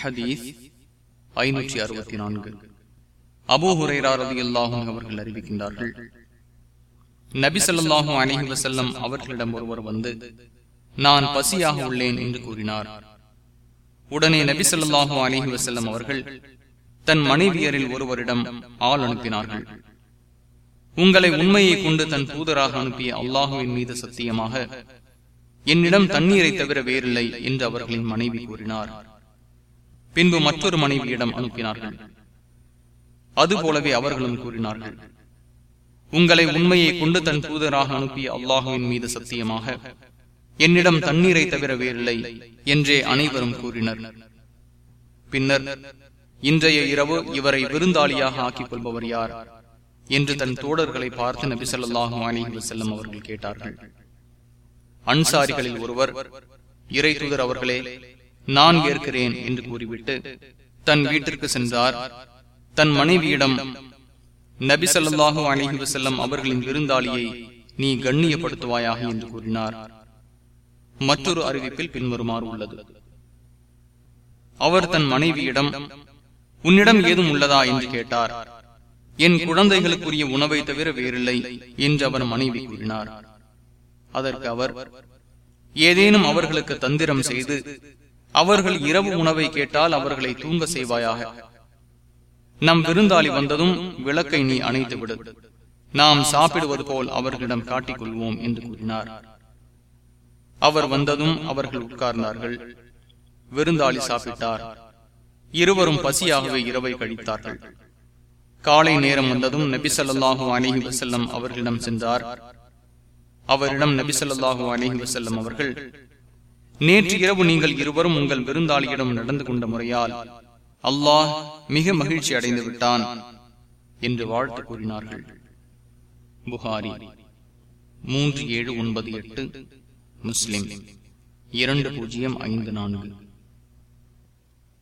ஹதீஸ் ஐநூற்றி அறுபத்தி நான்கு. அபூ ஹுரைரா அவர்கள் அறிவிக்கின்றார்கள். நபி ஸல்லல்லாஹு அலைஹி வஸல்லம் அவர்களிடம் ஒருவர் வந்து நான் பசியாக உள்ளேன் என்று கூறினார். உடனே நபி ஸல்லல்லாஹு அலைஹி வஸல்லம் அவர்கள் தன் மனைவியரில் ஒருவரிடம் ஆள் அனுப்பினார்கள். உங்களை உண்மையை கொண்டு தன் தூதராக அனுப்பிய அல்லாஹுவின் மீது சத்தியமாக என்னிடம் தண்ணீரை தவிர வேறில்லை என்று அவர்களின் மனைவி கூறினார். பின்பு மற்றொரு மனைவியிடம் அனுப்பினார்கள். அதுபோலவே அவர்களும் கூறினார்கள். உங்களை உண்மையை கொண்டு தன் தூதராக அனுப்பிய அல்லாஹுவின் மீது சத்தியமாக என்னிடம் தண்ணீரை தவிர வேறில்லை என்றே அனைவரும் கூறினர். பின்னர் இன்றைய இரவு இவரை விருந்தாளியாக ஆக்கிக் கொள்பவர் யார்? என்று தன் தோழர்களை பார்த்து நபி சொல்லாஹு அலிஹி செல்லம் அவர்கள் கேட்டார்கள். அன்சாரிகளில் ஒருவர் இறை தூதர் அவர்களே நான் ஏற்கிறேன் என்று கூறிவிட்டு தன் வீட்டிற்கு சென்றார். தன் மனைவியிடம் நபி சொல்லாஹு அலஹி வசல்லம் அவர்களின் விருந்தாளியை நீ கண்ணியப்படுத்துவாயாக என்று கூறினார். மற்றொரு அறிவிப்பில் பின்வருமாறு உள்ளது. அவர் தன் மனைவியிடம் உன்னிடம் ஏதும் உள்ளதா? என்று கேட்டார். என் குழந்தைகளுக்குரிய உணவை தவிர வேறில்லை என்று அவர் மனைவி கூறினார். அதற்கு அவர் ஏதேனும் அவர்களுக்கு தந்திரம் செய்து அவர்கள் இரவு உணவை கேட்டால் அவர்களை தூங்க செய்வாயாக. நம் விருந்தாளி வந்ததும் விளக்கை நீ அணைத்து விடு. நாம் சாப்பிடுவது போல் அவர்களிடம் காட்டிக் கொள்வோம் என்று கூறினார். அவர் வந்ததும் அவர்கள் உட்கார்ந்தார்கள். விருந்தாளி சாப்பிட்டார். இருவரும் பசியாகவே இரவை கழித்தார்கள். காலை நேரம் வந்ததும் நபி சொல்லாஹு வசல்லம் அவர்களிடம் சென்றார். அவரிடம் நபி சொல்லாஹு வசல்லம் அவர்கள் நேற்று இரவு நீங்கள் இருவரும் உங்கள் விருந்தாளியிடம் நடந்து கொண்ட முறையால் அல்லாஹ் மிக மகிழ்ச்சி அடைந்து விட்டான் என்று வாழ்த்து கூறினார்கள். புகாரி மூன்று ஏழு ஒன்பது எட்டு முஸ்லிம் இரண்டு பூஜ்ஜியம் ஐந்து நான்கு.